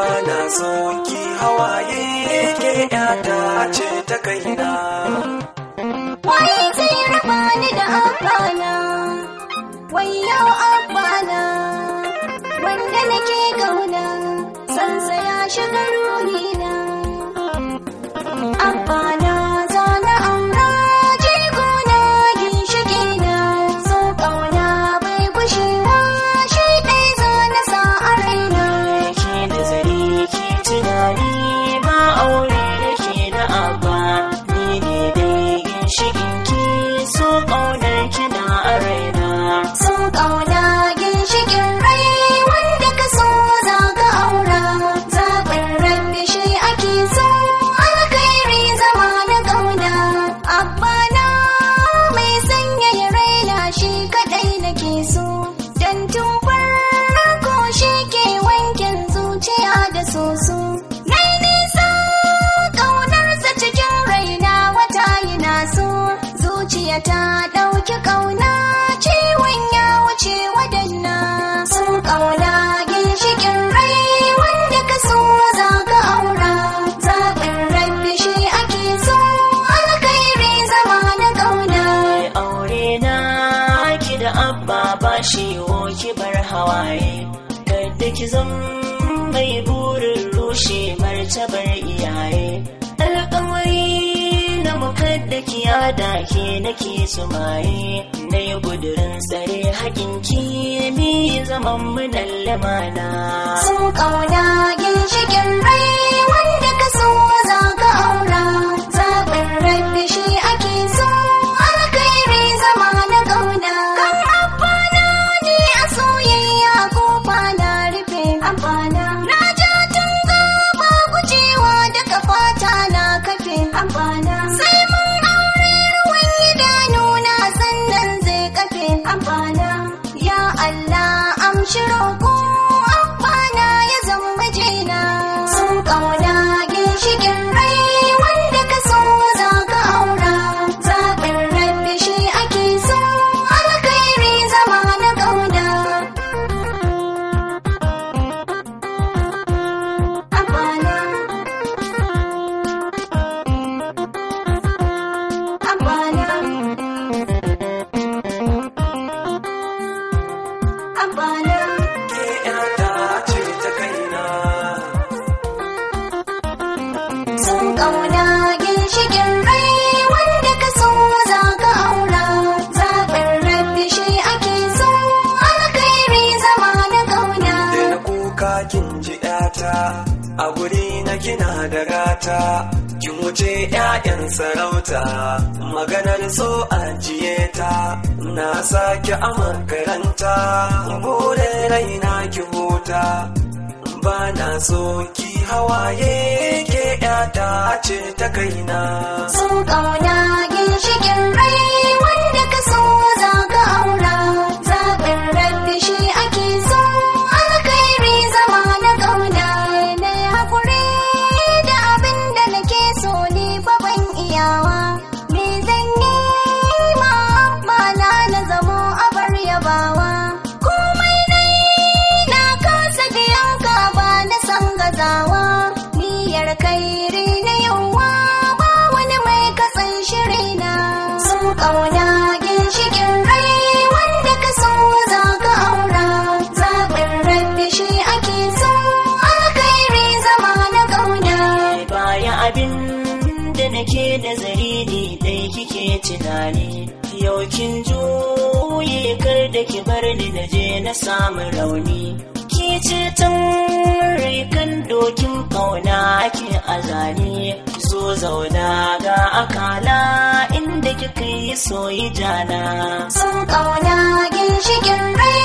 bana so ki hawaye ke yata ce ta kaina. Waye zai raba ni da amfana wayo amfana wanda nake gauna sansa ya shigar abba ba shi ki bar hawaye. Kada ki zan mai burin rushe martabar iyaye. Alƙawari na mukaddaki ya dake nake sumaye na yi gudurin tsare hakin ki mi zaman mu na lamana. Sun ƙauna ginshikin rai da gata ki wuce 'ya'yan sarauta. Maganar so ajiye ta na sake amakaranta. Bude raina ki huta ba na so ki hawaye ke 'yata ce ta kaina. Sun ƙauna da ne dai kike tunani. Yau kin juye kar da ki bar ni na je na samu rauni. Ki ce tan rikan dokin ƙauna ake azani zo zauna ga akala inda kika yi soyi jana sun ƙauna ginshikin rai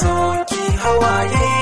soki Hawaii.